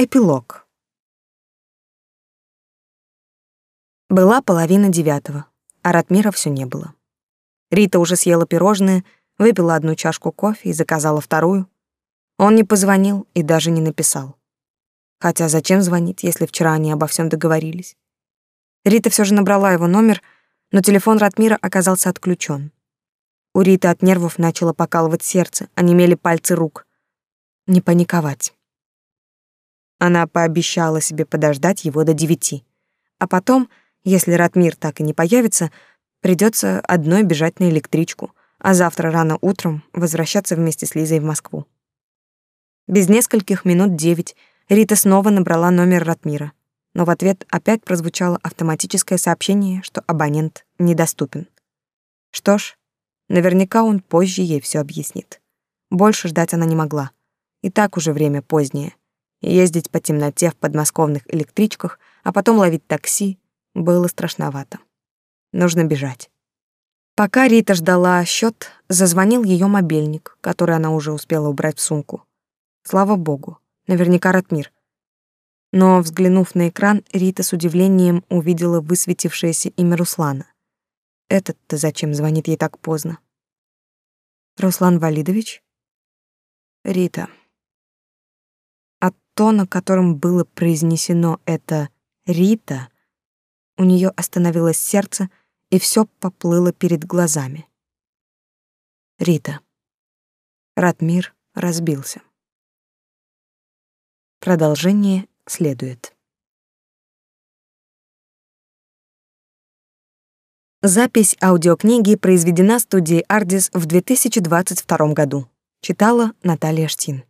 Эпилог. Была половина девятого, а Ратмира все не было. Рита уже съела пирожные, выпила одну чашку кофе и заказала вторую. Он не позвонил и даже не написал. Хотя зачем звонить, если вчера они обо всем договорились? Рита все же набрала его номер, но телефон Ратмира оказался отключен. У Риты от нервов начало покалывать сердце, онемели пальцы рук. Не паниковать. Она пообещала себе подождать его до девяти. А потом, если Ратмир так и не появится, придется одной бежать на электричку, а завтра рано утром возвращаться вместе с Лизой в Москву. Без нескольких минут девять Рита снова набрала номер Ратмира, но в ответ опять прозвучало автоматическое сообщение, что абонент недоступен. Что ж, наверняка он позже ей все объяснит. Больше ждать она не могла. И так уже время позднее — Ездить по темноте в подмосковных электричках, а потом ловить такси было страшновато. Нужно бежать. Пока Рита ждала счет, зазвонил ее мобильник, который она уже успела убрать в сумку. Слава богу, наверняка Ратмир. Но, взглянув на экран, Рита с удивлением увидела высветившееся имя Руслана. Этот-то зачем звонит ей так поздно? Руслан Валидович? Рита тона, которым было произнесено это «Рита», у нее остановилось сердце, и все поплыло перед глазами. Рита. Ратмир разбился. Продолжение следует. Запись аудиокниги произведена студией Ardis в 2022 году. Читала Наталья Штин.